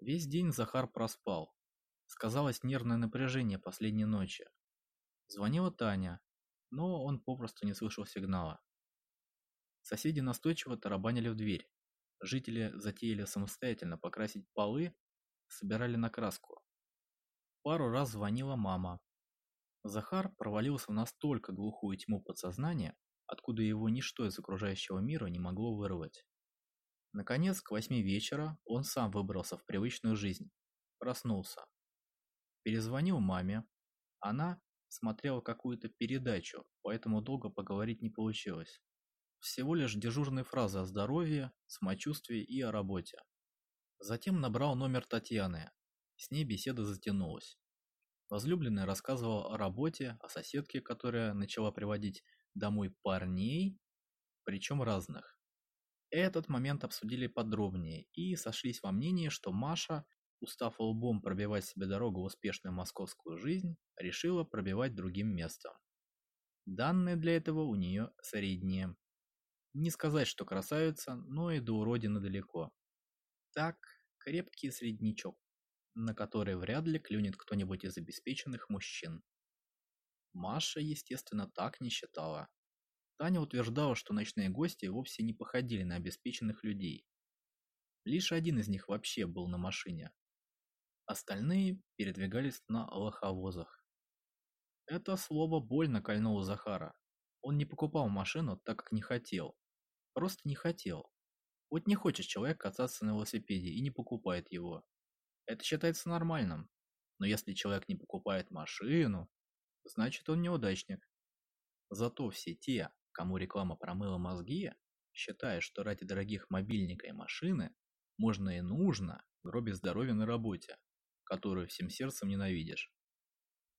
Весь день Захар проспал. Сказалось нервное напряжение последней ночи. Звонила Таня, но он попросту не слышал сигнала. Соседи настойчиво тарабанили в дверь. Жители затеяли самостоятельно покрасить полы, собирали на краску. Пару раз звонила мама. Захар провалился в настолько глухую тьму подсознания, откуда его ничто из окружающего мира не могло вырвать. Наконец, к восьми вечера он сам выбрался в привычную жизнь. Проснулся. Перезвонил маме. Она смотрела какую-то передачу, поэтому долго поговорить не получилось. Всего лишь дежурные фразы о здоровье, самочувствии и о работе. Затем набрал номер Татьяны. С ней беседа затянулась. Возлюбленная рассказывала о работе, о соседке, которая начала приводить домой парней, причем разных. Этот момент обсудили подробнее и сошлись во мнении, что Маша, устав лбом пробивать себе дорогу в успешную московскую жизнь, решила пробивать другим местом. Данные для этого у нее средние. Не сказать, что красавица, но и до уродины далеко. Так, крепкий среднячок, на который вряд ли клюнет кто-нибудь из обеспеченных мужчин. Маша, естественно, так не считала. Таня утверждала, что ночные гости вовсе не походили на обеспеченных людей. Лишь один из них вообще был на машине. Остальные передвигались на лоховозах. Это слово больно кольнуло Захара. Он не покупал машину, так как не хотел. Просто не хотел. Вот не хочет человек кататься на велосипеде и не покупает его. Это считается нормальным. Но если человек не покупает машину, значит он неудачник. Зато все те, кому реклама промыла мозги, считая, что ради дорогих мобильника и машины можно и нужно гробить здоровье на работе, которую всем сердцем ненавидишь.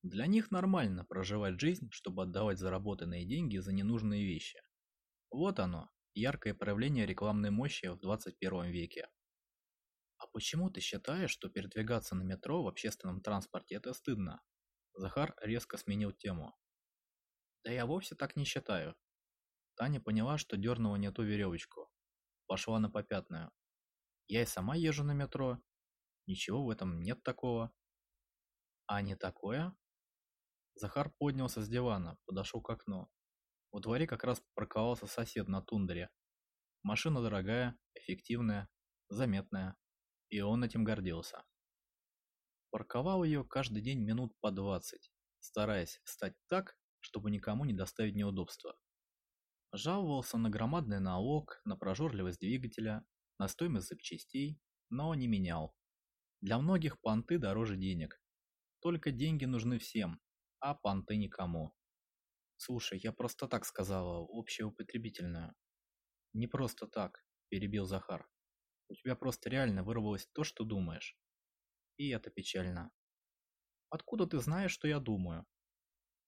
Для них нормально проживать жизнь, чтобы отдавать заработанные деньги за ненужные вещи. Вот оно, яркое проявление рекламной мощи в 21 веке. А почему ты считаешь, что передвигаться на метро в общественном транспорте это стыдно? Захар резко сменил тему. Да я вовсе так не считаю. Таня поняла, что дернула не ту веревочку. Пошла на попятную. Я и сама езжу на метро. Ничего в этом нет такого. А не такое? Захар поднялся с дивана, подошел к окну. Во дворе как раз парковался сосед на тундре. Машина дорогая, эффективная, заметная. И он этим гордился. Парковал ее каждый день минут по 20, стараясь встать так, чтобы никому не доставить неудобства. Жаловался на громадный налог, на прожорливость двигателя, на стоимость запчастей, но не менял. Для многих понты дороже денег. Только деньги нужны всем, а понты никому. Слушай, я просто так сказала, общеупотребительную. Не просто так, перебил Захар. У тебя просто реально вырвалось то, что думаешь. И это печально. Откуда ты знаешь, что я думаю?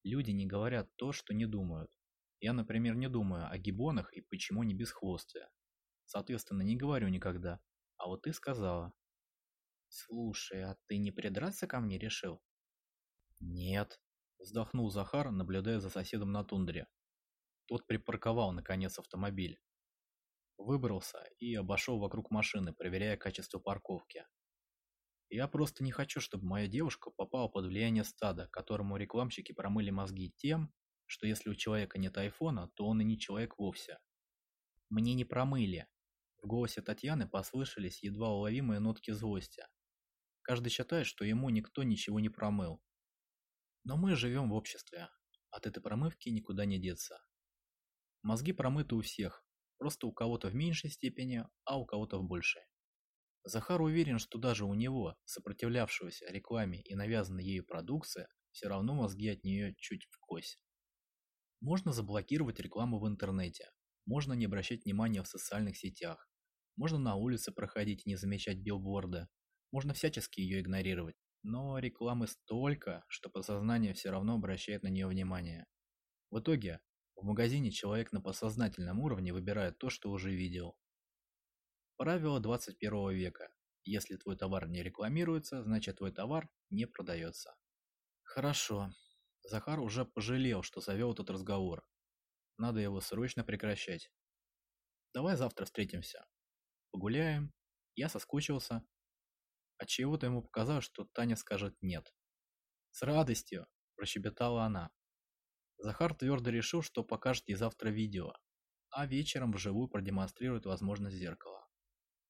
Люди не говорят то, что не думают. Я, например, не думаю о гибонах и почему не бесхвостые. Соответственно, не говорю никогда. А вот ты сказала. Слушай, а ты не придраться ко мне решил? Нет, Вздохнул Захар, наблюдая за соседом на тундре. Тот припарковал, наконец, автомобиль. Выбрался и обошел вокруг машины, проверяя качество парковки. Я просто не хочу, чтобы моя девушка попала под влияние стада, которому рекламщики промыли мозги тем, что если у человека нет айфона, то он и не человек вовсе. Мне не промыли. В голосе Татьяны послышались едва уловимые нотки злости. Каждый считает, что ему никто ничего не промыл, но мы живем в обществе. От этой промывки никуда не деться. Мозги промыты у всех, просто у кого-то в меньшей степени, а у кого-то в большей. Захар уверен, что даже у него, сопротивлявшегося рекламе и навязанной ею продукции, все равно мозги от нее чуть в кость. Можно заблокировать рекламу в интернете, можно не обращать внимания в социальных сетях, можно на улице проходить и не замечать билборды, можно всячески ее игнорировать, но рекламы столько, что подсознание все равно обращает на нее внимание. В итоге, в магазине человек на подсознательном уровне выбирает то, что уже видел. Правило 21 века. Если твой товар не рекламируется, значит твой товар не продается. Хорошо. Захар уже пожалел, что завел этот разговор. Надо его срочно прекращать. Давай завтра встретимся. Погуляем. Я соскучился. Отчего-то ему показалось, что Таня скажет «нет». «С радостью!» – прощебетала она. Захар твердо решил, что покажет ей завтра видео, а вечером вживую продемонстрирует возможность зеркала.